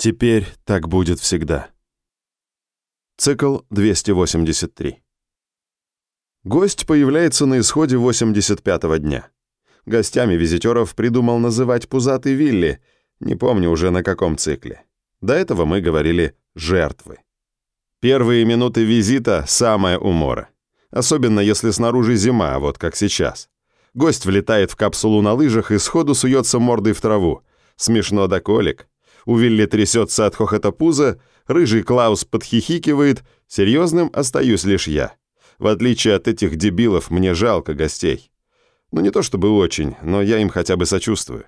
Теперь так будет всегда. Цикл 283. Гость появляется на исходе 85-го дня. Гостями визитеров придумал называть пузатый Вилли, не помню уже на каком цикле. До этого мы говорили «жертвы». Первые минуты визита – самая умора. Особенно если снаружи зима, вот как сейчас. Гость влетает в капсулу на лыжах и сходу суется мордой в траву. Смешно до колик. У Вилли трясется от хохота пуза, рыжий Клаус подхихикивает, серьезным остаюсь лишь я. В отличие от этих дебилов, мне жалко гостей. Ну не то чтобы очень, но я им хотя бы сочувствую.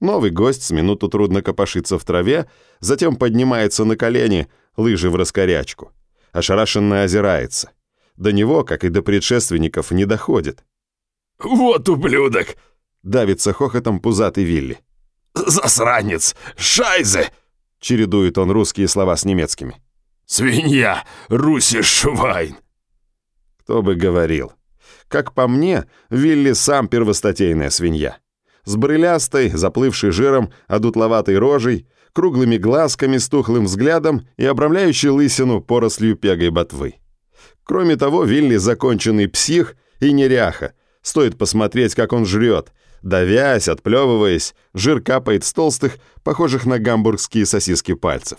Новый гость с минуту трудно копошится в траве, затем поднимается на колени, лыжи в раскорячку. Ошарашенно озирается. До него, как и до предшественников, не доходит. «Вот ублюдок!» — давится хохотом пузатый Вилли. «Засранец! Шайзе!» — чередует он русские слова с немецкими. «Свинья! Руси Швайн!» Кто бы говорил. Как по мне, Вилли сам первостатейная свинья. С брылястой, заплывшей жиром, одутловатой рожей, круглыми глазками с тухлым взглядом и обрамляющей лысину порослью пегой ботвы. Кроме того, Вилли законченный псих и неряха. Стоит посмотреть, как он жрет, Давясь, отплевываясь, жир капает с толстых, похожих на гамбургские сосиски пальцев.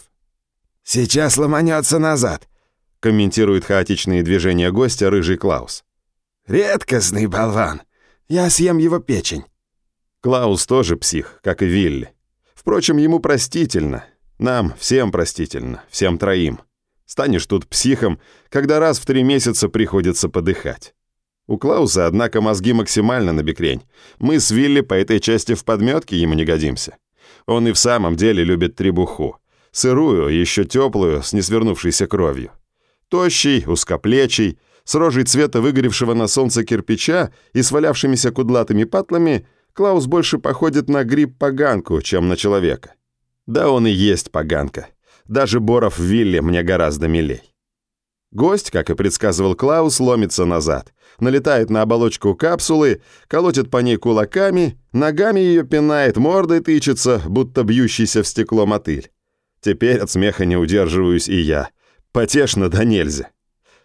«Сейчас ломанется назад», — комментирует хаотичные движения гостя рыжий Клаус. «Редкостный болван. Я съем его печень». Клаус тоже псих, как и Вилли. Впрочем, ему простительно. Нам всем простительно, всем троим. Станешь тут психом, когда раз в три месяца приходится подыхать. У Клауса, однако, мозги максимально на бекрень. Мы с Вилли по этой части в подметке ему не годимся. Он и в самом деле любит требуху. Сырую, еще теплую, с несвернувшейся кровью. Тощий, узкоплечий, с рожей цвета выгоревшего на солнце кирпича и свалявшимися кудлатыми патлами, Клаус больше походит на гриб-поганку, чем на человека. Да он и есть поганка. Даже Боров Вилли мне гораздо милей. Гость, как и предсказывал Клаус, ломится назад, налетает на оболочку капсулы, колотит по ней кулаками, ногами ее пинает, мордой тычется, будто бьющийся в стекло мотыль. Теперь от смеха не удерживаюсь и я. Потешно да нельзя.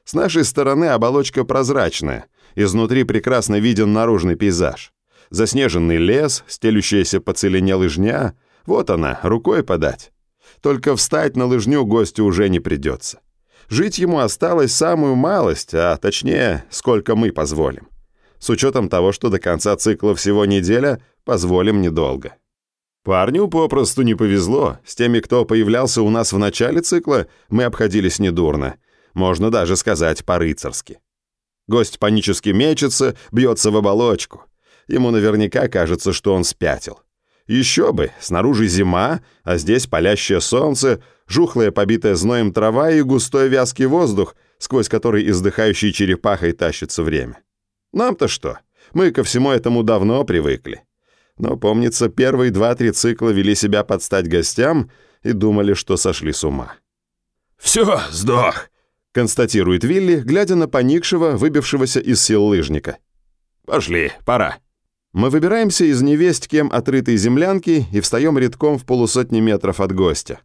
С нашей стороны оболочка прозрачная, изнутри прекрасно виден наружный пейзаж. Заснеженный лес, стелющаяся по целине лыжня, вот она, рукой подать. Только встать на лыжню гостю уже не придется. Жить ему осталось самую малость, а точнее, сколько мы позволим. С учетом того, что до конца цикла всего неделя, позволим недолго. Парню попросту не повезло. С теми, кто появлялся у нас в начале цикла, мы обходились недурно. Можно даже сказать по-рыцарски. Гость панически мечется, бьется в оболочку. Ему наверняка кажется, что он спятил. Еще бы, снаружи зима, а здесь палящее солнце, жухлая побитая зноем трава и густой вязкий воздух, сквозь который издыхающей черепахой тащится время. Нам-то что? Мы ко всему этому давно привыкли. Но, помнится, первые два-три цикла вели себя под стать гостям и думали, что сошли с ума. «Все, сдох!» — констатирует Вилли, глядя на поникшего, выбившегося из сил лыжника. «Пошли, пора». Мы выбираемся из невесть кем отрытой землянки и встаем редком в полусотни метров от гостя.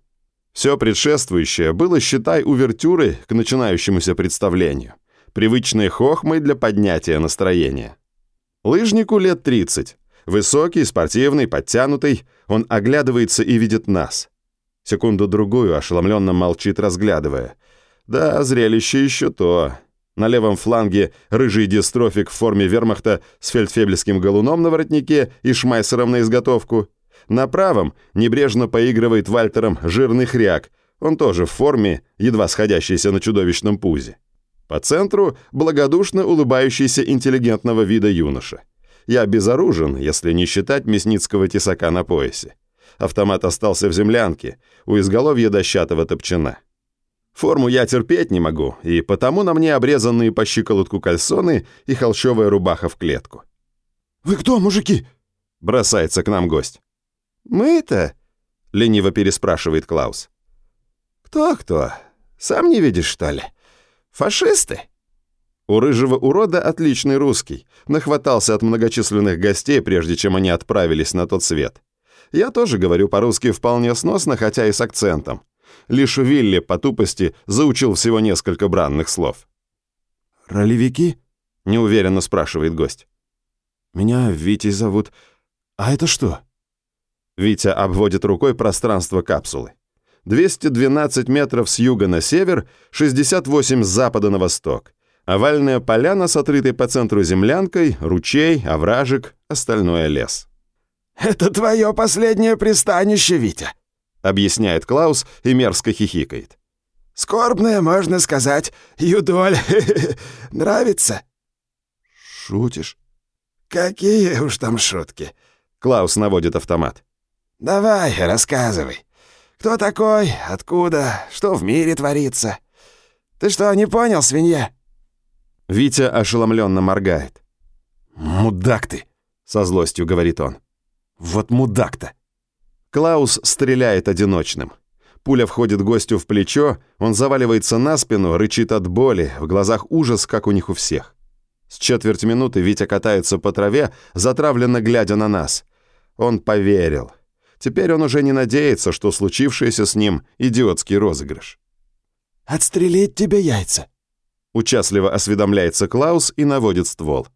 Все предшествующее было, считай, увертюрой к начинающемуся представлению, привычной хохмой для поднятия настроения. Лыжнику лет 30. Высокий, спортивный, подтянутый, он оглядывается и видит нас. Секунду-другую ошеломленно молчит, разглядывая. Да, зрелище еще то. На левом фланге рыжий дистрофик в форме вермахта с фельдфебельским галуном на воротнике и шмайсером на изготовку. На правом небрежно поигрывает вальтером жирный хряк, он тоже в форме, едва сходящийся на чудовищном пузе. По центру благодушно улыбающийся интеллигентного вида юноша. Я безоружен, если не считать мясницкого тесака на поясе. Автомат остался в землянке, у изголовья дощатого топчана. Форму я терпеть не могу, и потому на мне обрезанные по щиколотку кальсоны и холщовая рубаха в клетку. «Вы кто, мужики?» — бросается к нам гость. «Мы-то?» — лениво переспрашивает Клаус. «Кто-кто? Сам не видишь, что ли? Фашисты?» У рыжего урода отличный русский, нахватался от многочисленных гостей, прежде чем они отправились на тот свет. Я тоже говорю по-русски вполне сносно, хотя и с акцентом. Лишь Вилли по тупости заучил всего несколько бранных слов. «Ролевики?» — неуверенно спрашивает гость. «Меня Витей зовут. А это что?» Витя обводит рукой пространство капсулы. 212 метров с юга на север, 68 с запада на восток. Овальная поляна с отрытой по центру землянкой, ручей, овражек, остальное лес. «Это твое последнее пристанище, Витя», — объясняет Клаус и мерзко хихикает. «Скорбное, можно сказать, юдоль. Нравится?» «Шутишь?» «Какие уж там шутки?» Клаус наводит автомат. «Давай, рассказывай. Кто такой? Откуда? Что в мире творится? Ты что, не понял, свинья?» Витя ошеломленно моргает. «Мудак ты!» — со злостью говорит он. «Вот мудак-то!» Клаус стреляет одиночным. Пуля входит гостю в плечо, он заваливается на спину, рычит от боли, в глазах ужас, как у них у всех. С четверть минуты Витя катается по траве, затравленно глядя на нас. Он поверил. Теперь он уже не надеется, что случившееся с ним — идиотский розыгрыш. «Отстрелить тебе яйца!» Участливо осведомляется Клаус и наводит ствол.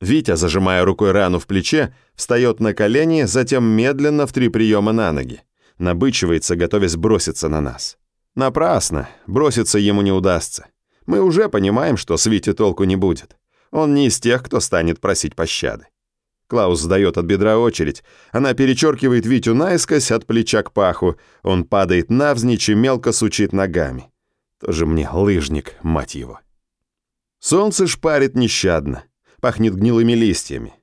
Витя, зажимая рукой рану в плече, встает на колени, затем медленно в три приема на ноги. Набычивается, готовясь броситься на нас. Напрасно, броситься ему не удастся. Мы уже понимаем, что с Вити толку не будет. Он не из тех, кто станет просить пощады. Клаус сдает от бедра очередь. Она перечеркивает Витю наискось от плеча к паху. Он падает навзничь и мелко сучит ногами. Тоже мне лыжник, мать его. Солнце шпарит нещадно. Пахнет гнилыми листьями.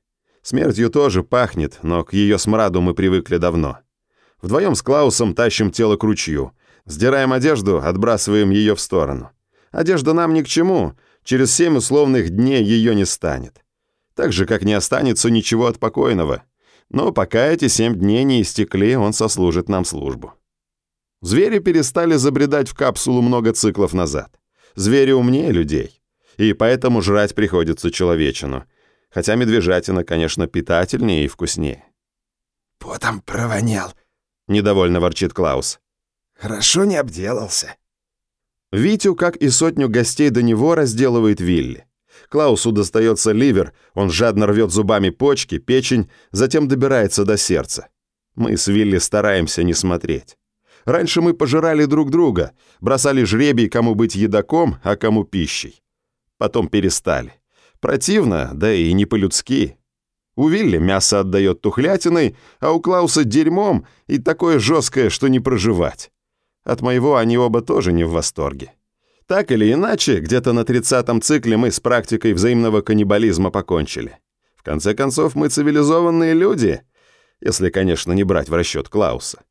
Смертью тоже пахнет, но к ее смраду мы привыкли давно. Вдвоем с Клаусом тащим тело к ручью. Сдираем одежду, отбрасываем ее в сторону. Одежда нам ни к чему. Через семь условных дней ее не станет так же, как не останется ничего от покойного. Но пока эти семь дней не истекли, он сослужит нам службу. Звери перестали забредать в капсулу много циклов назад. Звери умнее людей, и поэтому жрать приходится человечину. Хотя медвежатина, конечно, питательнее и вкуснее. «Потом провонял», — недовольно ворчит Клаус. «Хорошо не обделался». Витю, как и сотню гостей до него, разделывает Вилли. Клаусу достается ливер, он жадно рвет зубами почки, печень, затем добирается до сердца. Мы с Вилли стараемся не смотреть. Раньше мы пожирали друг друга, бросали жребий, кому быть едоком, а кому пищей. Потом перестали. Противно, да и не по-людски. У Вилли мясо отдает тухлятиной, а у Клауса дерьмом и такое жесткое, что не проживать. От моего они оба тоже не в восторге. Так или иначе, где-то на 30-м цикле мы с практикой взаимного каннибализма покончили. В конце концов, мы цивилизованные люди, если, конечно, не брать в расчет Клауса.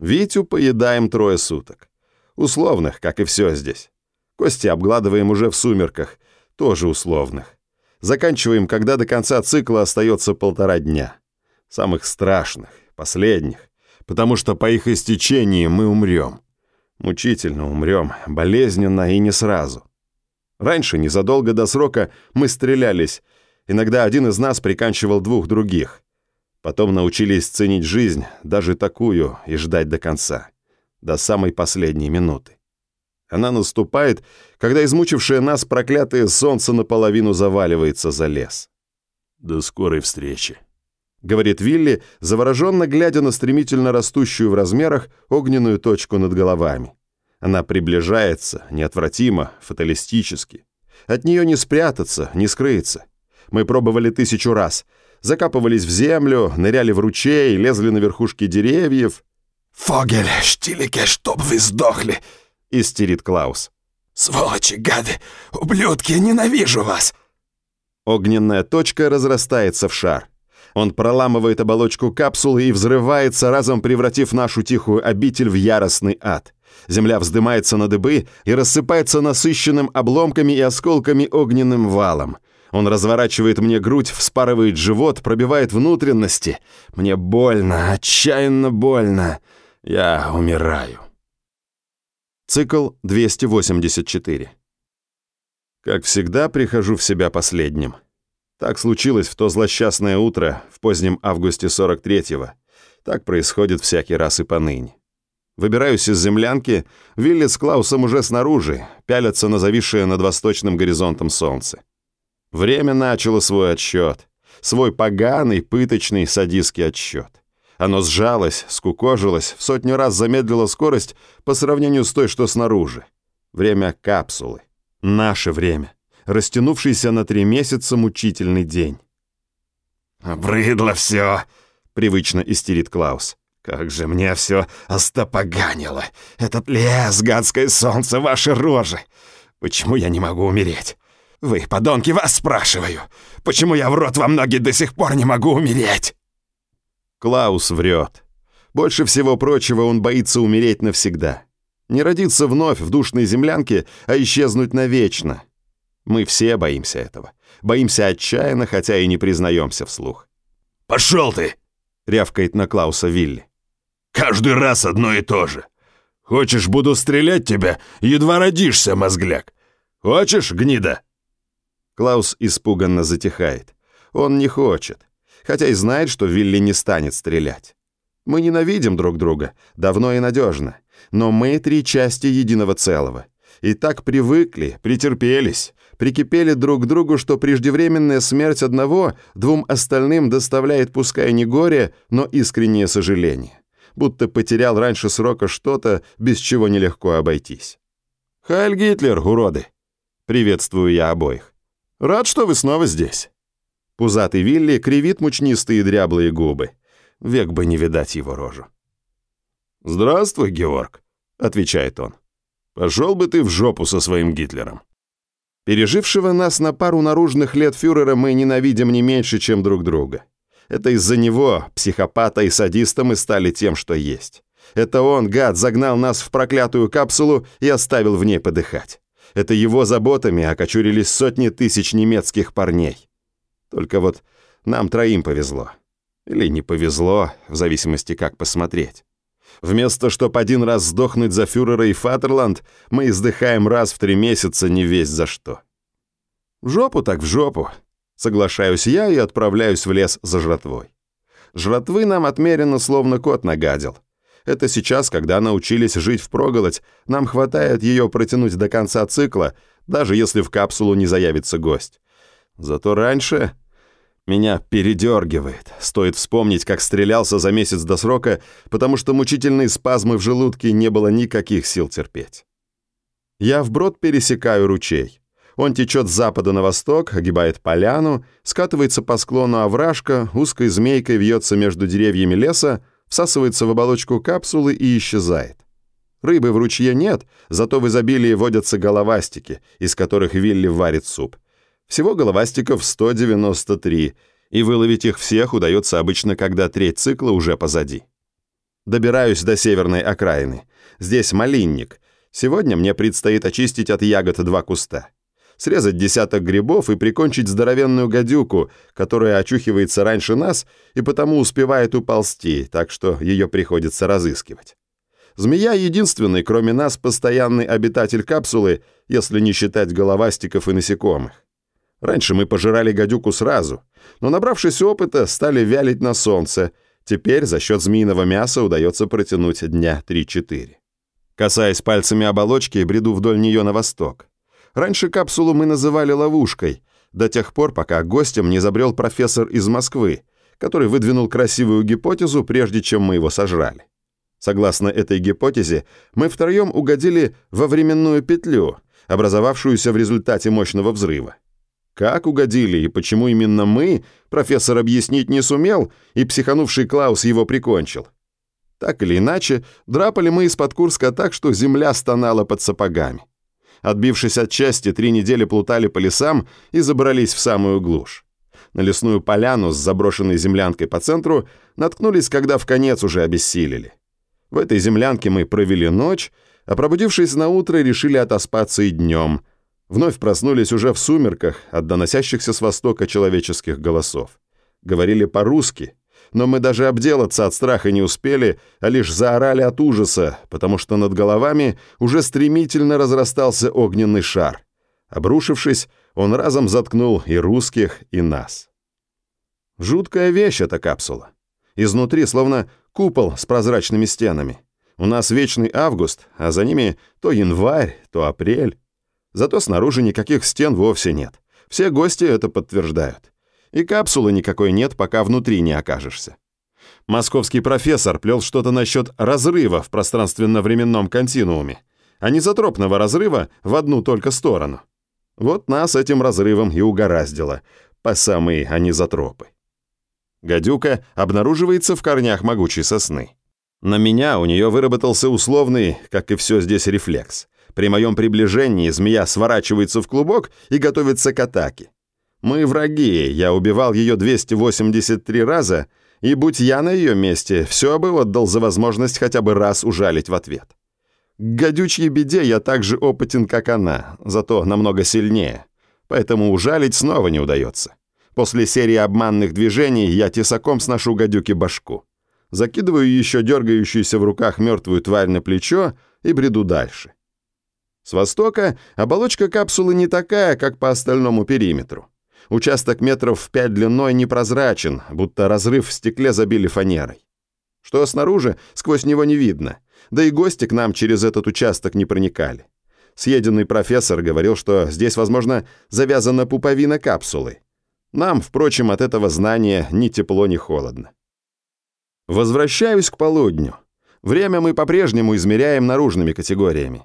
Витю поедаем трое суток. Условных, как и все здесь. Кости обгладываем уже в сумерках, тоже условных. Заканчиваем, когда до конца цикла остается полтора дня. Самых страшных, последних, потому что по их истечении мы умрем. Мучительно умрем, болезненно и не сразу. Раньше, незадолго до срока, мы стрелялись. Иногда один из нас приканчивал двух других. Потом научились ценить жизнь, даже такую, и ждать до конца. До самой последней минуты. Она наступает, когда измучившее нас проклятое солнце наполовину заваливается за лес. «До скорой встречи», — говорит Вилли, завороженно глядя на стремительно растущую в размерах огненную точку над головами. Она приближается, неотвратимо, фаталистически. От нее не спрятаться, не скрыться. Мы пробовали тысячу раз. Закапывались в землю, ныряли в ручей, лезли на верхушки деревьев. «Фогель, штилике, чтоб вы сдохли!» — истерит Клаус. «Сволочи, гады! Ублюдки, ненавижу вас!» Огненная точка разрастается в шар. Он проламывает оболочку капсулы и взрывается, разом превратив нашу тихую обитель в яростный ад. Земля вздымается на дыбы и рассыпается насыщенным обломками и осколками огненным валом. Он разворачивает мне грудь, вспарывает живот, пробивает внутренности. Мне больно, отчаянно больно. Я умираю. Цикл 284. Как всегда, прихожу в себя последним. Так случилось в то злосчастное утро в позднем августе 43-го. Так происходит всякий раз и поныне. Выбираюсь из землянки, Вилли с Клаусом уже снаружи, пялятся на зависшее над восточным горизонтом солнце. Время начало свой отсчет. Свой поганый, пыточный, садистский отсчет. Оно сжалось, скукожилось, в сотню раз замедлило скорость по сравнению с той, что снаружи. Время капсулы. Наше время. Растянувшийся на три месяца мучительный день. «Обрыдло все!» — привычно истерит Клаус. «Как же мне все остопоганило! Этот лес, гадское солнце, ваши рожи! Почему я не могу умереть? Вы, подонки, вас спрашиваю! Почему я в рот вам ноги до сих пор не могу умереть?» Клаус врет. Больше всего прочего он боится умереть навсегда. Не родиться вновь в душной землянке, а исчезнуть навечно. Мы все боимся этого. Боимся отчаянно, хотя и не признаемся вслух. «Пошел ты!» — рявкает на Клауса Вилли. «Каждый раз одно и то же. Хочешь, буду стрелять тебя, едва родишься, мозгляк. Хочешь, гнида?» Клаус испуганно затихает. Он не хочет хотя и знает, что Вилли не станет стрелять. Мы ненавидим друг друга, давно и надежно, но мы три части единого целого. И так привыкли, претерпелись, прикипели друг к другу, что преждевременная смерть одного двум остальным доставляет пускай не горе, но искреннее сожаление. Будто потерял раньше срока что-то, без чего нелегко обойтись. «Хайль Гитлер, уроды!» Приветствую я обоих. «Рад, что вы снова здесь». Пузатый Вилли кривит мучнистые дряблые губы. Век бы не видать его рожу. «Здравствуй, Георг», — отвечает он. «Пошел бы ты в жопу со своим Гитлером». Пережившего нас на пару наружных лет фюрера мы ненавидим не меньше, чем друг друга. Это из-за него, психопата и садиста, мы стали тем, что есть. Это он, гад, загнал нас в проклятую капсулу и оставил в ней подыхать. Это его заботами окочурились сотни тысяч немецких парней. Только вот нам троим повезло. Или не повезло, в зависимости как посмотреть. Вместо чтоб один раз сдохнуть за фюрера и Фатерланд, мы издыхаем раз в три месяца не весь за что. В жопу так в жопу. Соглашаюсь я и отправляюсь в лес за жратвой. Жратвы нам отмерено, словно кот нагадил. Это сейчас, когда научились жить впроголодь, нам хватает ее протянуть до конца цикла, даже если в капсулу не заявится гость. Зато раньше меня передергивает. Стоит вспомнить, как стрелялся за месяц до срока, потому что мучительные спазмы в желудке не было никаких сил терпеть. Я вброд пересекаю ручей. Он течет с запада на восток, огибает поляну, скатывается по склону овражка, узкой змейкой вьется между деревьями леса, всасывается в оболочку капсулы и исчезает. Рыбы в ручье нет, зато в изобилии водятся головастики, из которых Вилли варит суп — всего головастиков 193, и выловить их всех удается обычно, когда треть цикла уже позади. Добираюсь до северной окраины. Здесь малинник. Сегодня мне предстоит очистить от ягод два куста. Срезать десяток грибов и прикончить здоровенную гадюку, которая очухивается раньше нас и потому успевает уползти, так что ее приходится разыскивать. Змея — единственный, кроме нас, постоянный обитатель капсулы, если не считать головастиков и насекомых. Раньше мы пожирали гадюку сразу, но, набравшись опыта, стали вялить на солнце. Теперь за счет змеиного мяса удается протянуть дня 3-4. Касаясь пальцами оболочки, бреду вдоль нее на восток. Раньше капсулу мы называли ловушкой, до тех пор, пока гостем не забрел профессор из Москвы, который выдвинул красивую гипотезу, прежде чем мы его сожрали. Согласно этой гипотезе, мы втроем угодили во временную петлю, образовавшуюся в результате мощного взрыва. Как угодили и почему именно мы, профессор объяснить не сумел, и психанувший Клаус его прикончил. Так или иначе, драпали мы из-под Курска так, что земля стонала под сапогами. Отбившись от части, три недели плутали по лесам и забрались в самую глушь. На лесную поляну с заброшенной землянкой по центру наткнулись, когда в конец уже обессилели. В этой землянке мы провели ночь, а пробудившись на утро, решили отоспаться и днем – Вновь проснулись уже в сумерках от доносящихся с востока человеческих голосов. Говорили по-русски, но мы даже обделаться от страха не успели, а лишь заорали от ужаса, потому что над головами уже стремительно разрастался огненный шар. Обрушившись, он разом заткнул и русских, и нас. Жуткая вещь эта капсула. Изнутри словно купол с прозрачными стенами. У нас вечный август, а за ними то январь, то апрель. Зато снаружи никаких стен вовсе нет. Все гости это подтверждают. И капсулы никакой нет, пока внутри не окажешься. Московский профессор плел что-то насчет разрыва в пространственно-временном континууме, а незатропного разрыва в одну только сторону. Вот нас этим разрывом и угораздило, по самые анизотропы. Гадюка обнаруживается в корнях могучей сосны. На меня у нее выработался условный, как и все здесь, рефлекс. При моем приближении змея сворачивается в клубок и готовится к атаке. Мы враги, я убивал ее 283 раза, и будь я на ее месте, все бы отдал за возможность хотя бы раз ужалить в ответ. К гадючей беде я так же опытен, как она, зато намного сильнее, поэтому ужалить снова не удается. После серии обманных движений я тесаком сношу гадюке башку. Закидываю еще дергающуюся в руках мертвую тварь на плечо и бреду дальше. С востока оболочка капсулы не такая, как по остальному периметру. Участок метров в пять длиной непрозрачен, будто разрыв в стекле забили фанерой. Что снаружи, сквозь него не видно, да и гости к нам через этот участок не проникали. Съеденный профессор говорил, что здесь, возможно, завязана пуповина капсулы. Нам, впрочем, от этого знания ни тепло, ни холодно. Возвращаюсь к полудню. Время мы по-прежнему измеряем наружными категориями.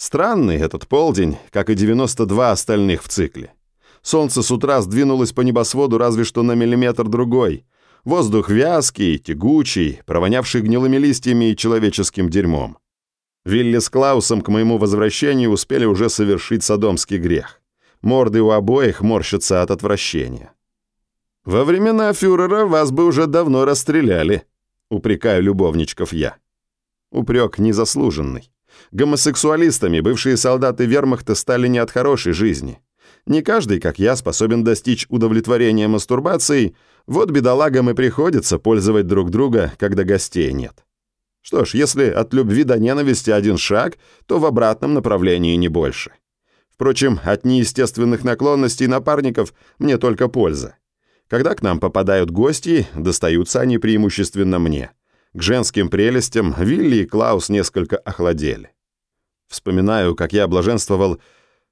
Странный этот полдень, как и 92 остальных в цикле. Солнце с утра сдвинулось по небосводу разве что на миллиметр другой. Воздух вязкий, тягучий, провонявший гнилыми листьями и человеческим дерьмом. Вилли с Клаусом к моему возвращению успели уже совершить садомский грех. Морды у обоих морщатся от отвращения. «Во времена фюрера вас бы уже давно расстреляли», — упрекаю любовничков я. Упрек незаслуженный. Гомосексуалистами бывшие солдаты вермахта стали не от хорошей жизни. Не каждый, как я, способен достичь удовлетворения мастурбацией, вот бедолагам и приходится пользовать друг друга, когда гостей нет. Что ж, если от любви до ненависти один шаг, то в обратном направлении не больше. Впрочем, от неестественных наклонностей напарников мне только польза. Когда к нам попадают гости, достаются они преимущественно мне. К женским прелестям Вилли и Клаус несколько охладели. Вспоминаю, как я блаженствовал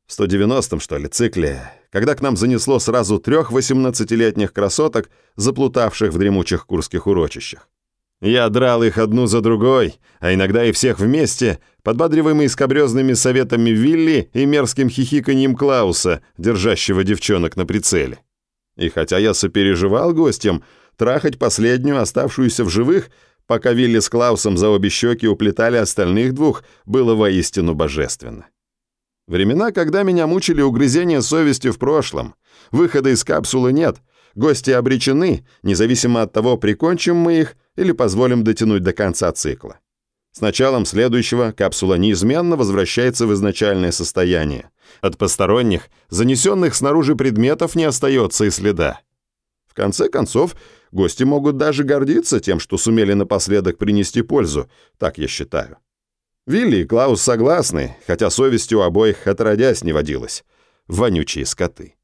в 190-м, что ли, цикле, когда к нам занесло сразу трех 18-летних красоток, заплутавших в дремучих курских урочищах. Я драл их одну за другой, а иногда и всех вместе, подбадриваемый скобрезными советами Вилли и мерзким хихиканьем Клауса, держащего девчонок на прицеле. И хотя я сопереживал гостям, трахать последнюю, оставшуюся в живых, пока Вилли с Клаусом за обе щеки уплетали остальных двух, было воистину божественно. Времена, когда меня мучили угрызения совести в прошлом. Выхода из капсулы нет. Гости обречены, независимо от того, прикончим мы их или позволим дотянуть до конца цикла. С началом следующего капсула неизменно возвращается в изначальное состояние. От посторонних, занесенных снаружи предметов не остается и следа. В конце концов, гости могут даже гордиться тем, что сумели напоследок принести пользу, так я считаю. Вилли и Клаус согласны, хотя совести у обоих отродясь не водилось. Вонючие скоты.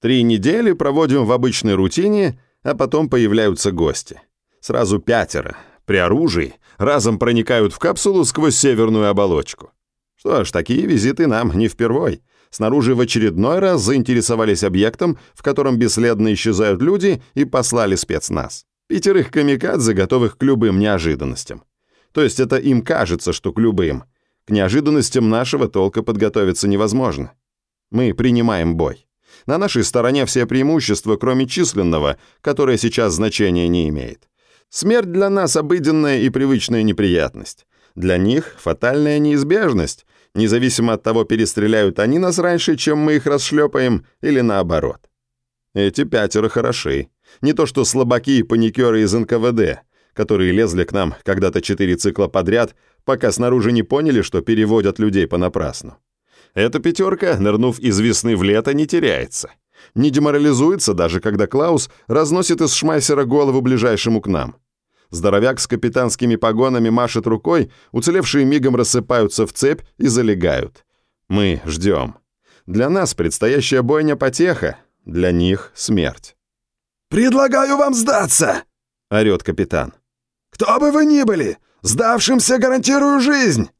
Три недели проводим в обычной рутине, а потом появляются гости. Сразу пятеро, при оружии, разом проникают в капсулу сквозь северную оболочку. Что ж, такие визиты нам не впервой. Снаружи в очередной раз заинтересовались объектом, в котором бесследно исчезают люди, и послали спецназ. Пятерых камикадзе, готовых к любым неожиданностям. То есть это им кажется, что к любым. К неожиданностям нашего толка подготовиться невозможно. Мы принимаем бой. На нашей стороне все преимущества, кроме численного, которое сейчас значения не имеет. Смерть для нас обыденная и привычная неприятность. Для них фатальная неизбежность, независимо от того, перестреляют они нас раньше, чем мы их расшлепаем, или наоборот. Эти пятеро хороши. Не то что слабаки и паникеры из НКВД, которые лезли к нам когда-то четыре цикла подряд, пока снаружи не поняли, что переводят людей понапрасну. Эта пятерка, нырнув из весны в лето, не теряется. Не деморализуется даже, когда Клаус разносит из шмайсера голову ближайшему к нам. Здоровяк с капитанскими погонами машет рукой, уцелевшие мигом рассыпаются в цепь и залегают. Мы ждем. Для нас предстоящая бойня потеха, для них смерть. «Предлагаю вам сдаться!» орёт капитан. «Кто бы вы ни были, сдавшимся гарантирую жизнь!»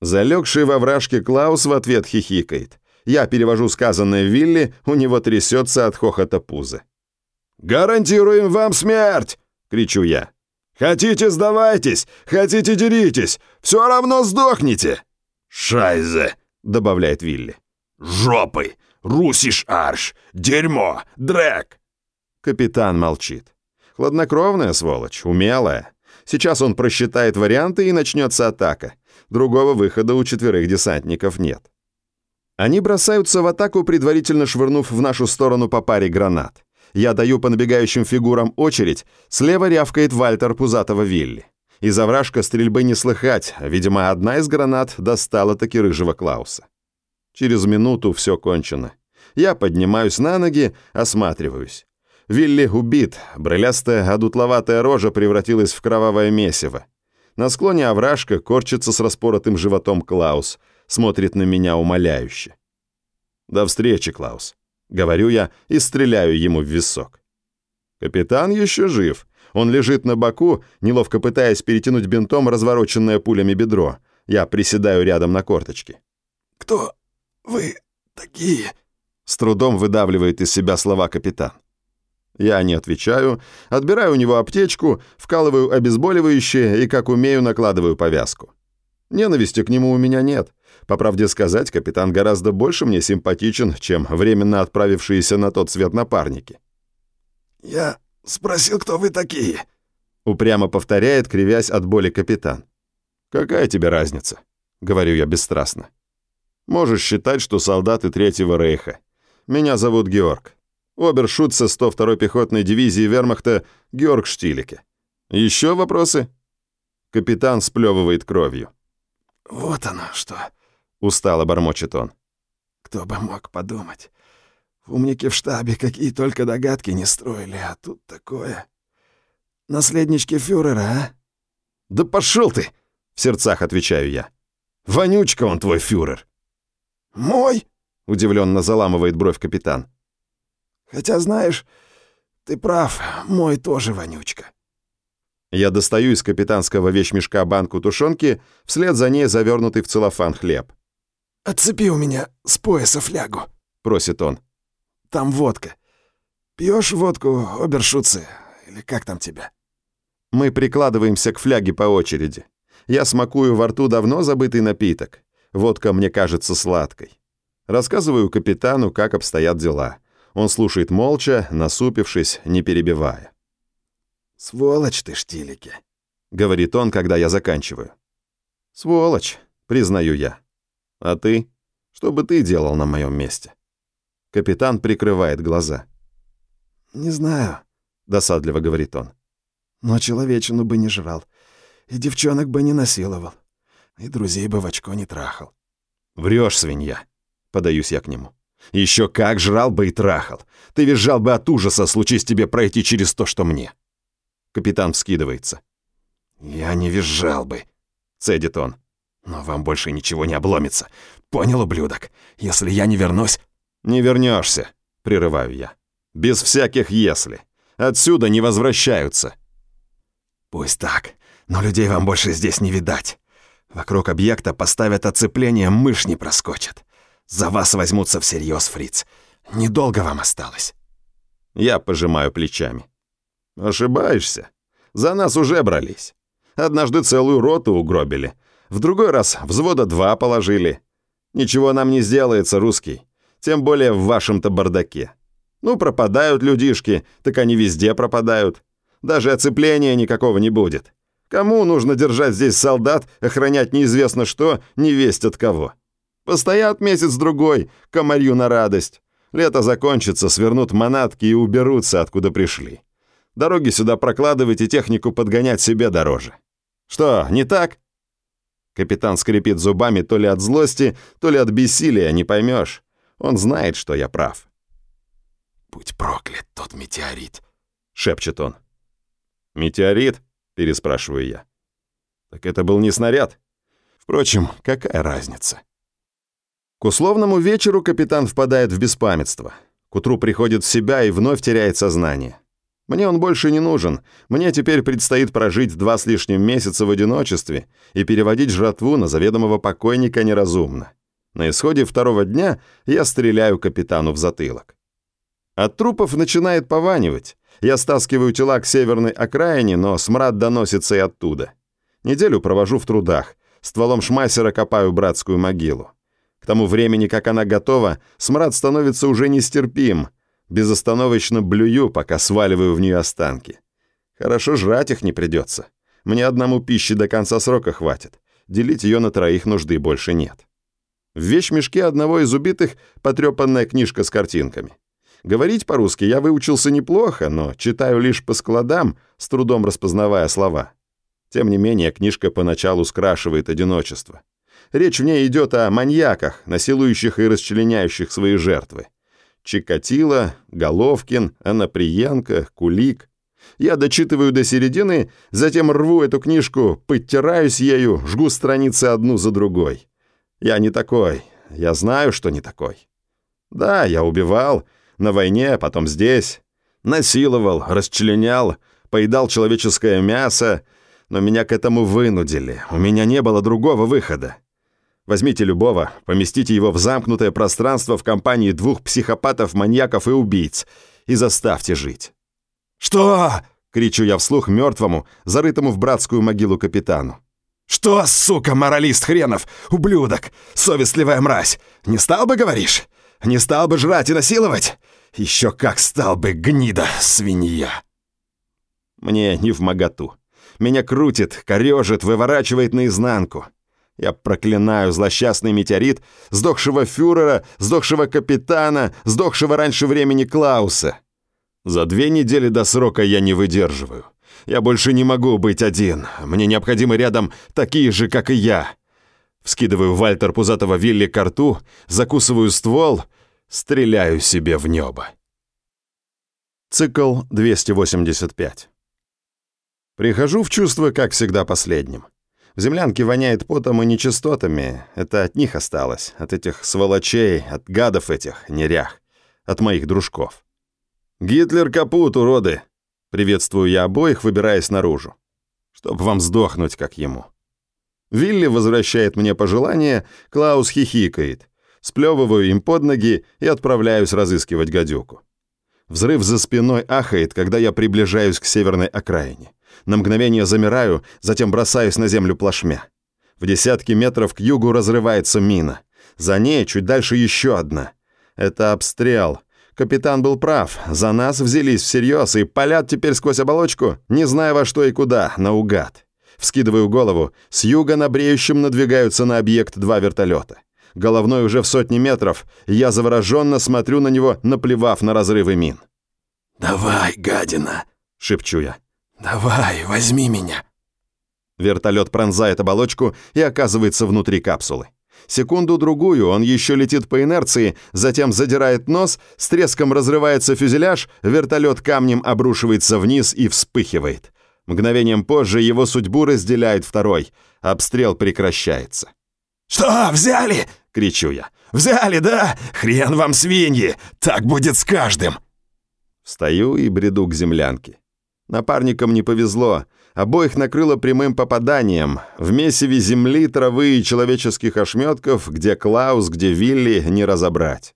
Залегший во вражке Клаус в ответ хихикает. Я перевожу сказанное Вилли, у него трясется от хохота пузо. «Гарантируем вам смерть!» — кричу я. «Хотите, сдавайтесь! Хотите, деритесь! Все равно сдохните!» «Шайзе!» — добавляет Вилли. «Жопой! Русиш арш! Дерьмо! Дрэк!» Капитан молчит. Хладнокровная сволочь, умелая. Сейчас он просчитает варианты и начнется атака. Другого выхода у четверых десантников нет. Они бросаются в атаку, предварительно швырнув в нашу сторону по паре гранат. Я даю по набегающим фигурам очередь, слева рявкает Вальтер пузатого Вилли. Из овражка стрельбы не слыхать, видимо, одна из гранат достала таки рыжего Клауса. Через минуту все кончено. Я поднимаюсь на ноги, осматриваюсь. Вилли убит, брылястая, одутловатая рожа превратилась в кровавое месиво. На склоне овражка корчится с распоротым животом Клаус, смотрит на меня умоляюще. «До встречи, Клаус», — говорю я и стреляю ему в висок. Капитан еще жив. Он лежит на боку, неловко пытаясь перетянуть бинтом развороченное пулями бедро. Я приседаю рядом на корточке. «Кто вы такие?» С трудом выдавливает из себя слова капитан. Я не отвечаю, отбираю у него аптечку, вкалываю обезболивающее и, как умею, накладываю повязку. Ненависти к нему у меня нет. По правде сказать, капитан гораздо больше мне симпатичен, чем временно отправившиеся на тот свет напарники. «Я спросил, кто вы такие?» Упрямо повторяет, кривясь от боли капитан. «Какая тебе разница?» — говорю я бесстрастно. «Можешь считать, что солдаты Третьего Рейха. Меня зовут Георг. Обершутца 102-й пехотной дивизии вермахта Георг Штилике. Еще вопросы?» Капитан сплевывает кровью. «Вот оно что!» — устало бормочет он. «Кто бы мог подумать. Умники в штабе какие только догадки не строили, а тут такое. Наследнички фюрера, а?» «Да пошел ты!» — в сердцах отвечаю я. «Вонючка он твой фюрер!» «Мой?» — удивленно заламывает бровь капитан. «Хотя, знаешь, ты прав, мой тоже вонючка». Я достаю из капитанского вещмешка банку тушенки, вслед за ней завернутый в целлофан хлеб. «Отцепи у меня с пояса флягу», — просит он. «Там водка. Пьешь водку, обершутцы, или как там тебя?» Мы прикладываемся к фляге по очереди. Я смакую во рту давно забытый напиток. Водка мне кажется сладкой. Рассказываю капитану, как обстоят дела. Он слушает молча, насупившись, не перебивая. «Сволочь ты, Штилики», — говорит он, когда я заканчиваю. «Сволочь», — признаю я. «А ты? Что бы ты делал на моем месте?» Капитан прикрывает глаза. «Не знаю», — досадливо говорит он. «Но человечину бы не жрал, и девчонок бы не насиловал, и друзей бы в очко не трахал». «Врёшь, свинья», — подаюсь я к нему. «Еще как жрал бы и трахал. Ты визжал бы от ужаса, случись тебе пройти через то, что мне». Капитан вскидывается. «Я не визжал бы», — цедит он. «Но вам больше ничего не обломится. Понял, ублюдок? Если я не вернусь...» «Не вернешься», — прерываю я. «Без всяких «если». Отсюда не возвращаются». «Пусть так, но людей вам больше здесь не видать. Вокруг объекта поставят оцепление, мышь не проскочит. За вас возьмутся всерьез, фриц. Недолго вам осталось». Я пожимаю плечами. Ошибаешься. За нас уже брались. Однажды целую роту угробили. В другой раз взвода два положили. Ничего нам не сделается, русский. Тем более в вашем-то бардаке. Ну, пропадают людишки, так они везде пропадают. Даже оцепления никакого не будет. Кому нужно держать здесь солдат, охранять неизвестно что, не весть от кого? Постоят месяц-другой, комарью на радость. Лето закончится, свернут манатки и уберутся, откуда пришли. Дороги сюда прокладывать и технику подгонять себе дороже. Что, не так? Капитан скрипит зубами то ли от злости, то ли от бессилия, не поймешь. Он знает, что я прав. «Будь проклят тот метеорит», — шепчет он. «Метеорит?» — переспрашиваю я. «Так это был не снаряд. Впрочем, какая разница?» К условному вечеру капитан впадает в беспамятство. К утру приходит в себя и вновь теряет сознание. Мне он больше не нужен. Мне теперь предстоит прожить два с лишним месяца в одиночестве и переводить жратву на заведомого покойника неразумно. На исходе второго дня я стреляю капитану в затылок. От трупов начинает пованивать. Я стаскиваю тела к северной окраине, но смрад доносится и оттуда. Неделю провожу в трудах. Стволом шмайсера копаю братскую могилу. К тому времени, как она готова, смрад становится уже нестерпим. Безостановочно блюю, пока сваливаю в нее останки. Хорошо жрать их не придется. Мне одному пищи до конца срока хватит. Делить ее на троих нужды больше нет. В вещмешке одного из убитых потрепанная книжка с картинками. Говорить по-русски я выучился неплохо, но читаю лишь по складам, с трудом распознавая слова. Тем не менее, книжка поначалу скрашивает одиночество. Речь в ней идет о маньяках, насилующих и расчленяющих свои жертвы. Чикатило, Головкин, Анаприенко, Кулик. Я дочитываю до середины, затем рву эту книжку, подтираюсь ею, жгу страницы одну за другой. Я не такой. Я знаю, что не такой. Да, я убивал. На войне, потом здесь. Насиловал, расчленял, поедал человеческое мясо, но меня к этому вынудили. У меня не было другого выхода. Возьмите любого, поместите его в замкнутое пространство в компании двух психопатов, маньяков и убийц и заставьте жить. «Что?» — кричу я вслух мертвому, зарытому в братскую могилу капитану. «Что, сука, моралист хренов, ублюдок, совестливая мразь, не стал бы, говоришь? Не стал бы жрать и насиловать? Еще как стал бы, гнида, свинья!» Мне не в моготу. Меня крутит, корежит, выворачивает наизнанку. Я проклинаю злосчастный метеорит, сдохшего фюрера, сдохшего капитана, сдохшего раньше времени Клауса. За две недели до срока я не выдерживаю. Я больше не могу быть один. Мне необходимы рядом такие же, как и я. Вскидываю Вальтер пузатого Вилли к рту, закусываю ствол, стреляю себе в небо. Цикл 285. Прихожу в чувство, как всегда, последним. В землянке воняет потом и нечистотами. Это от них осталось, от этих сволочей, от гадов этих, нерях, от моих дружков. «Гитлер капут, уроды!» Приветствую я обоих, выбираясь наружу. Чтоб вам сдохнуть, как ему. Вилли возвращает мне пожелание, Клаус хихикает. Сплевываю им под ноги и отправляюсь разыскивать гадюку. Взрыв за спиной ахает, когда я приближаюсь к северной окраине. На мгновение замираю, затем бросаюсь на землю плашмя. В десятки метров к югу разрывается мина. За ней чуть дальше еще одна. Это обстрел. Капитан был прав. За нас взялись всерьез и палят теперь сквозь оболочку, не зная во что и куда, наугад. Вскидываю голову. С юга на бреющем надвигаются на объект два вертолета. Головной уже в сотни метров. Я завороженно смотрю на него, наплевав на разрывы мин. «Давай, гадина!» — шепчу я. «Давай, возьми меня!» Вертолет пронзает оболочку и оказывается внутри капсулы. Секунду-другую он еще летит по инерции, затем задирает нос, с треском разрывается фюзеляж, вертолет камнем обрушивается вниз и вспыхивает. Мгновением позже его судьбу разделяет второй. Обстрел прекращается. «Что, взяли?» — кричу я. «Взяли, да? Хрен вам свиньи! Так будет с каждым!» Встаю и бреду к землянке. Напарникам не повезло. Обоих накрыло прямым попаданием. В месиве земли, травы и человеческих ошметков, где Клаус, где Вилли, не разобрать.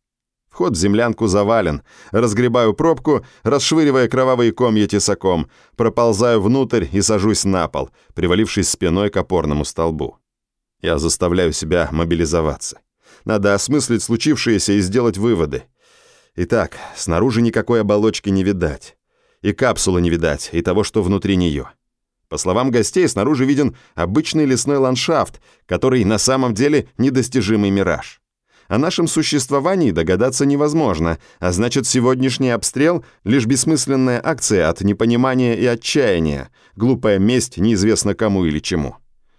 Вход в землянку завален. Разгребаю пробку, расшвыривая кровавые комья тесаком. Проползаю внутрь и сажусь на пол, привалившись спиной к опорному столбу. Я заставляю себя мобилизоваться. Надо осмыслить случившееся и сделать выводы. Итак, снаружи никакой оболочки не видать. И капсулы не видать, и того, что внутри нее. По словам гостей, снаружи виден обычный лесной ландшафт, который на самом деле недостижимый мираж. О нашем существовании догадаться невозможно, а значит, сегодняшний обстрел — лишь бессмысленная акция от непонимания и отчаяния, глупая месть неизвестно кому или чему.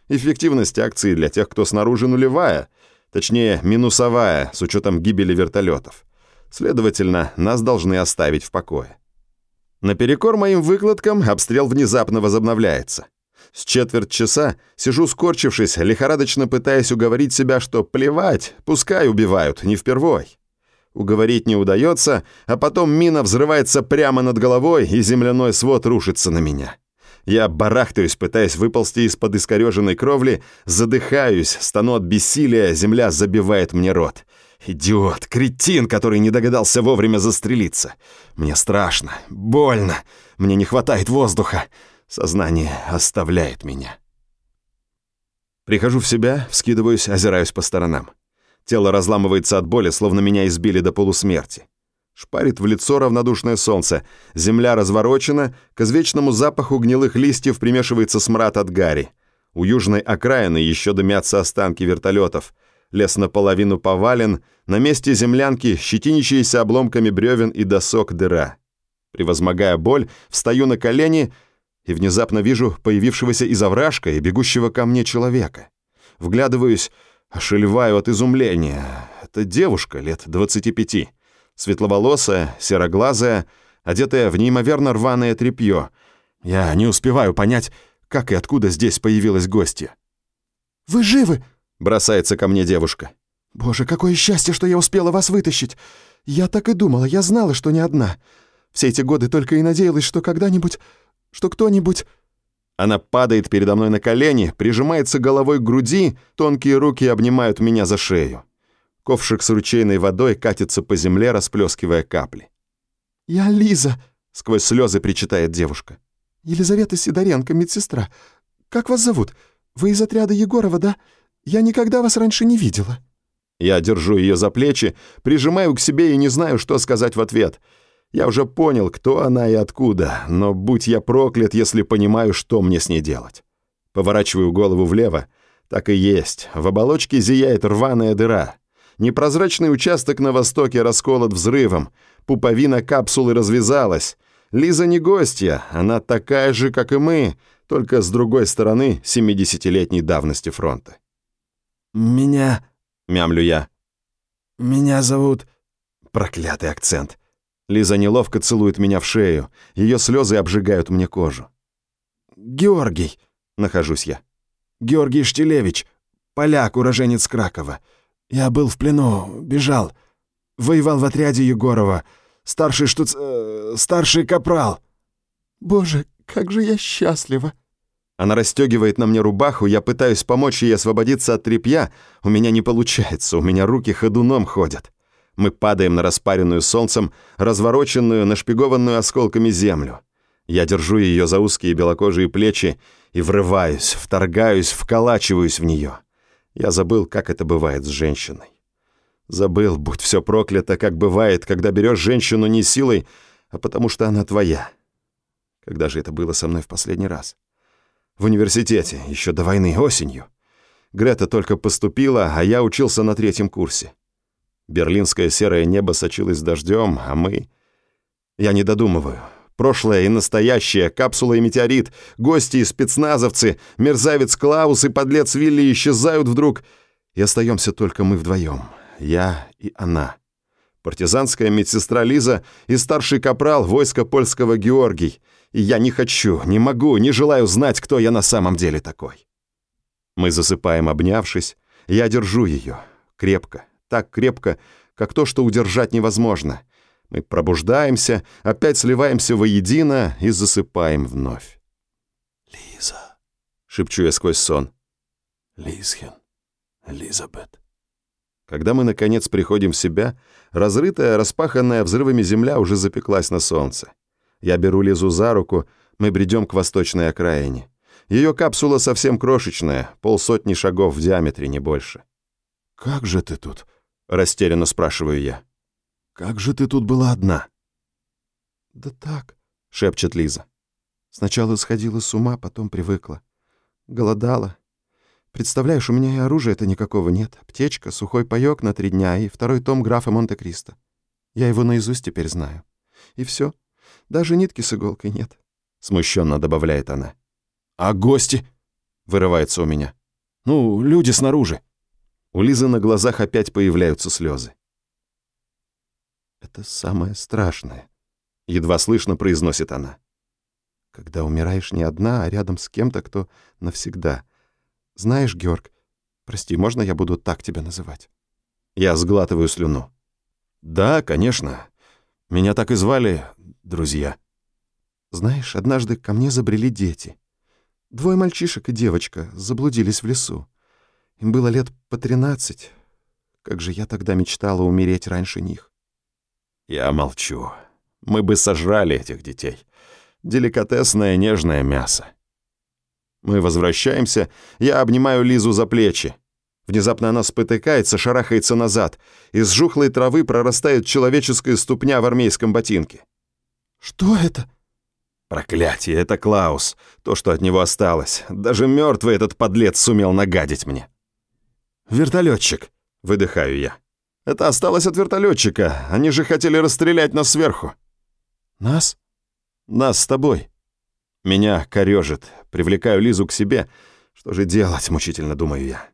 Эффективность акции для тех, кто снаружи нулевая, точнее, минусовая, с учетом гибели вертолетов. Следовательно, нас должны оставить в покое. Наперекор моим выкладкам обстрел внезапно возобновляется. С четверть часа сижу скорчившись, лихорадочно пытаясь уговорить себя, что плевать, пускай убивают, не впервой. Уговорить не удается, а потом мина взрывается прямо над головой, и земляной свод рушится на меня. Я барахтаюсь, пытаясь выползти из-под искореженной кровли, задыхаюсь, стану от бессилия, земля забивает мне рот. Идиот, кретин, который не догадался вовремя застрелиться. Мне страшно, больно, мне не хватает воздуха. Сознание оставляет меня. Прихожу в себя, вскидываюсь, озираюсь по сторонам. Тело разламывается от боли, словно меня избили до полусмерти. Шпарит в лицо равнодушное солнце. Земля разворочена, к извечному запаху гнилых листьев примешивается смрад от гари. У южной окраины еще дымятся останки вертолетов. Лес наполовину повален, на месте землянки щетинящиеся обломками бревен и досок дыра. Превозмогая боль, встаю на колени и внезапно вижу появившегося из овражка и бегущего ко мне человека. Вглядываюсь, ошелеваю от изумления. Это девушка лет двадцати пяти светловолосая, сероглазая, одетая в неимоверно рваное тряпье. Я не успеваю понять, как и откуда здесь появилась гостья. «Вы живы?» — бросается ко мне девушка. «Боже, какое счастье, что я успела вас вытащить! Я так и думала, я знала, что не одна. Все эти годы только и надеялась, что когда-нибудь... что кто-нибудь...» Она падает передо мной на колени, прижимается головой к груди, тонкие руки обнимают меня за шею. Ковшик с ручейной водой катится по земле, расплескивая капли. «Я Лиза», — сквозь слезы причитает девушка. «Елизавета Сидоренко, медсестра. Как вас зовут? Вы из отряда Егорова, да? Я никогда вас раньше не видела». Я держу ее за плечи, прижимаю к себе и не знаю, что сказать в ответ. Я уже понял, кто она и откуда, но будь я проклят, если понимаю, что мне с ней делать. Поворачиваю голову влево. Так и есть. В оболочке зияет рваная дыра. Непрозрачный участок на востоке расколот взрывом. Пуповина капсулы развязалась. Лиза не гостья, она такая же, как и мы, только с другой стороны 70-летней давности фронта. «Меня...» — мямлю я. «Меня зовут...» Проклятый акцент. Лиза неловко целует меня в шею. Ее слезы обжигают мне кожу. «Георгий», — нахожусь я. «Георгий Штилевич, поляк, уроженец Кракова. Я был в плену, бежал. Воевал в отряде Егорова. Старший штуц... Э, старший капрал. Боже, как же я счастлива. Она расстегивает на мне рубаху, я пытаюсь помочь ей освободиться от тряпья. У меня не получается, у меня руки ходуном ходят. Мы падаем на распаренную солнцем, развороченную, нашпигованную осколками землю. Я держу ее за узкие белокожие плечи и врываюсь, вторгаюсь, вколачиваюсь в нее. Я забыл, как это бывает с женщиной. Забыл, будь все проклято, как бывает, когда берешь женщину не силой, а потому что она твоя. Когда же это было со мной в последний раз? В университете, еще до войны, осенью. Грета только поступила, а я учился на третьем курсе. Берлинское серое небо сочилось дождем, а мы... Я не додумываю. Прошлое и настоящее, капсула и метеорит, гости и спецназовцы, мерзавец Клаус и подлец Вилли исчезают вдруг, и остаемся только мы вдвоем, я и она. Партизанская медсестра Лиза и старший капрал войска польского Георгий. И я не хочу, не могу, не желаю знать, кто я на самом деле такой. Мы засыпаем, обнявшись. Я держу ее. Крепко, так крепко, как то, что удержать невозможно — мы пробуждаемся, опять сливаемся воедино и засыпаем вновь. «Лиза», — шепчу я сквозь сон. «Лизхен, Элизабет». Когда мы, наконец, приходим в себя, разрытая, распаханная взрывами земля уже запеклась на солнце. Я беру Лизу за руку, мы бредем к восточной окраине. Ее капсула совсем крошечная, полсотни шагов в диаметре, не больше. «Как же ты тут?» — растерянно спрашиваю я. Как же ты тут была одна?» «Да так», — шепчет Лиза. «Сначала сходила с ума, потом привыкла. Голодала. Представляешь, у меня и оружия-то никакого нет. Аптечка, сухой паёк на три дня и второй том графа Монте-Кристо. Я его наизусть теперь знаю. И все. Даже нитки с иголкой нет», — смущенно добавляет она. «А гости?» — вырывается у меня. «Ну, люди снаружи». У Лизы на глазах опять появляются слезы. Это самое страшное, едва слышно произносит она. Когда умираешь не одна, а рядом с кем-то, кто навсегда. Знаешь, Георг, прости, можно я буду так тебя называть? Я сглатываю слюну. Да, конечно. Меня так и звали друзья. Знаешь, однажды ко мне забрели дети. Двое мальчишек и девочка заблудились в лесу. Им было лет по тринадцать. Как же я тогда мечтала умереть раньше них. Я молчу. Мы бы сожрали этих детей. Деликатесное нежное мясо. Мы возвращаемся, я обнимаю Лизу за плечи. Внезапно она спотыкается, шарахается назад. Из жухлой травы прорастает человеческая ступня в армейском ботинке. «Что это?» Проклятие, это Клаус. То, что от него осталось. Даже мертвый этот подлец сумел нагадить мне. Вертолетчик, выдыхаю я. Это осталось от вертолетчика. Они же хотели расстрелять нас сверху. Нас? Нас с тобой. Меня корежит. Привлекаю Лизу к себе. Что же делать, мучительно думаю я.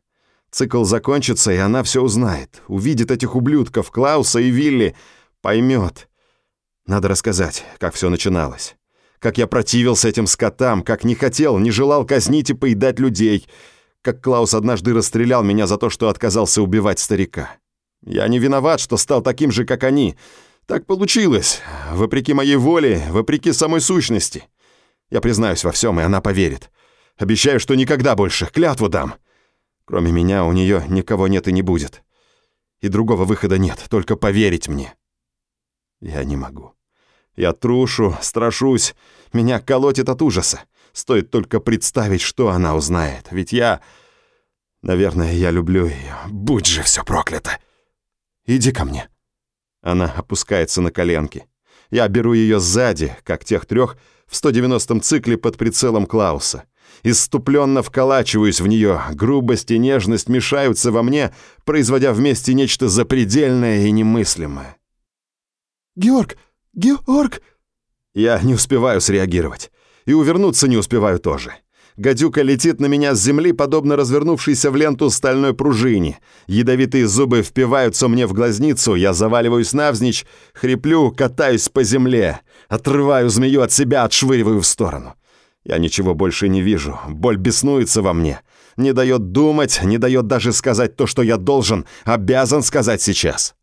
Цикл закончится, и она все узнает. Увидит этих ублюдков, Клауса и Вилли. Поймет. Надо рассказать, как все начиналось как я противился этим скотам, как не хотел, не желал казнить и поедать людей, как Клаус однажды расстрелял меня за то, что отказался убивать старика. Я не виноват, что стал таким же, как они. Так получилось, вопреки моей воле, вопреки самой сущности. Я признаюсь во всем, и она поверит. Обещаю, что никогда больше, клятву дам. Кроме меня у нее никого нет и не будет. И другого выхода нет, только поверить мне. Я не могу. Я трушу, страшусь, меня колотит от ужаса. Стоит только представить, что она узнает. Ведь я... Наверное, я люблю ее. Будь же все проклято. Иди ко мне. Она опускается на коленки. Я беру ее сзади, как тех трех в 190-м цикле под прицелом Клауса. Иступленно вколачиваюсь в нее, грубость и нежность мешаются во мне, производя вместе нечто запредельное и немыслимое. «Георг! Георг!» Я не успеваю среагировать. И увернуться не успеваю тоже. Гадюка летит на меня с земли, подобно развернувшейся в ленту стальной пружине. Ядовитые зубы впиваются мне в глазницу, я заваливаюсь навзничь, хриплю, катаюсь по земле. Отрываю змею от себя, отшвыриваю в сторону. Я ничего больше не вижу, боль беснуется во мне. Не дает думать, не дает даже сказать то, что я должен, обязан сказать сейчас.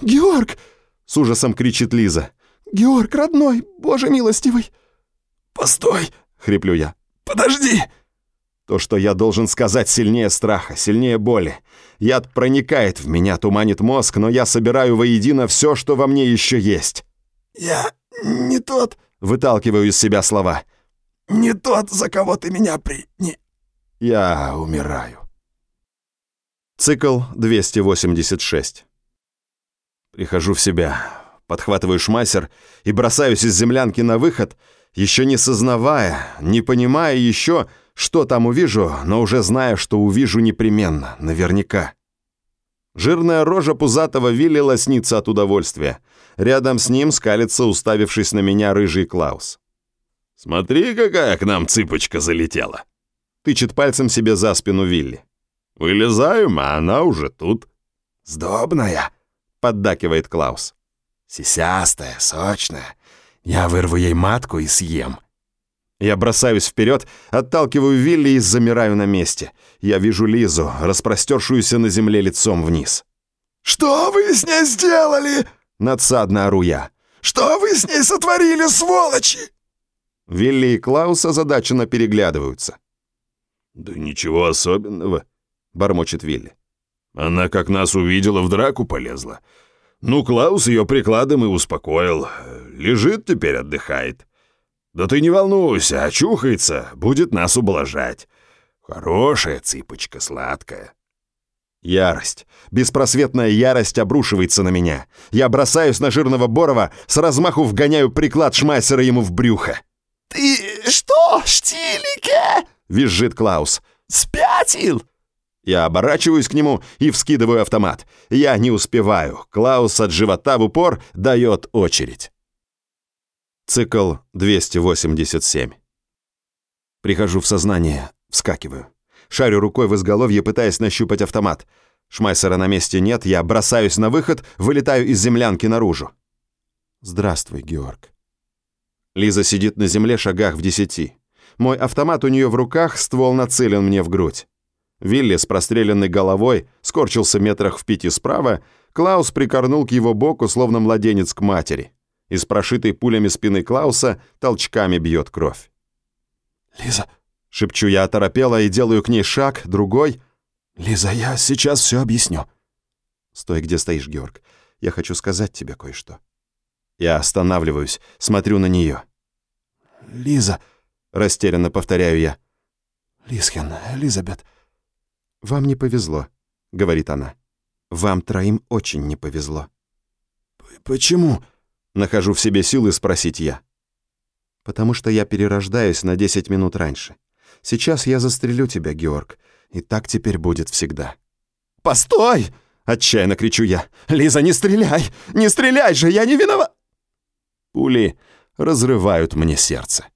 «Георг!» — с ужасом кричит Лиза. «Георг, родной, боже милостивый!» «Постой!» — хриплю я. «Подожди!» То, что я должен сказать, сильнее страха, сильнее боли. Яд проникает в меня, туманит мозг, но я собираю воедино все, что во мне еще есть. «Я не тот...» — выталкиваю из себя слова. «Не тот, за кого ты меня при... Не...» Я умираю. Цикл 286. Прихожу в себя подхватываю шмайсер и бросаюсь из землянки на выход, еще не сознавая, не понимая еще, что там увижу, но уже зная, что увижу непременно, наверняка. Жирная рожа пузатого Вилли лоснится от удовольствия. Рядом с ним скалится, уставившись на меня, рыжий Клаус. «Смотри, какая к нам цыпочка залетела!» Тычет пальцем себе за спину Вилли. «Вылезаем, а она уже тут». «Сдобная!» — поддакивает Клаус. Сисястая, сочная. Я вырву ей матку и съем». Я бросаюсь вперед, отталкиваю Вилли и замираю на месте. Я вижу Лизу, распростершуюся на земле лицом вниз. «Что вы с ней сделали?» Надсадно ору я. «Что вы с ней сотворили, сволочи?» Вилли и Клаус озадаченно переглядываются. «Да ничего особенного», — бормочет Вилли. «Она как нас увидела, в драку полезла. Ну, Клаус ее прикладом и успокоил. Лежит теперь, отдыхает. Да ты не волнуйся, очухается, будет нас ублажать. Хорошая цыпочка, сладкая. Ярость, беспросветная ярость обрушивается на меня. Я бросаюсь на жирного Борова, с размаху вгоняю приклад шмайсера ему в брюхо. «Ты что, штилике?» — визжит Клаус. «Спятил!» Я оборачиваюсь к нему и вскидываю автомат. Я не успеваю. Клаус от живота в упор дает очередь. Цикл 287. Прихожу в сознание, вскакиваю. Шарю рукой в изголовье, пытаясь нащупать автомат. Шмайсера на месте нет, я бросаюсь на выход, вылетаю из землянки наружу. «Здравствуй, Георг». Лиза сидит на земле шагах в десяти. Мой автомат у нее в руках, ствол нацелен мне в грудь. Вилли с простреленной головой скорчился метрах в пяти справа, Клаус прикорнул к его боку, словно младенец к матери. Из прошитой пулями спины Клауса толчками бьет кровь. «Лиза!» — шепчу я оторопела и делаю к ней шаг, другой. «Лиза, я сейчас все объясню». «Стой, где стоишь, Георг. Я хочу сказать тебе кое-что». Я останавливаюсь, смотрю на нее. «Лиза!» — растерянно повторяю я. «Лисхен, Элизабет...» «Вам не повезло», — говорит она. «Вам троим очень не повезло». «Почему?» — нахожу в себе силы спросить я. «Потому что я перерождаюсь на 10 минут раньше. Сейчас я застрелю тебя, Георг, и так теперь будет всегда». «Постой!» — отчаянно кричу я. «Лиза, не стреляй! Не стреляй же, я не виноват!» Пули разрывают мне сердце.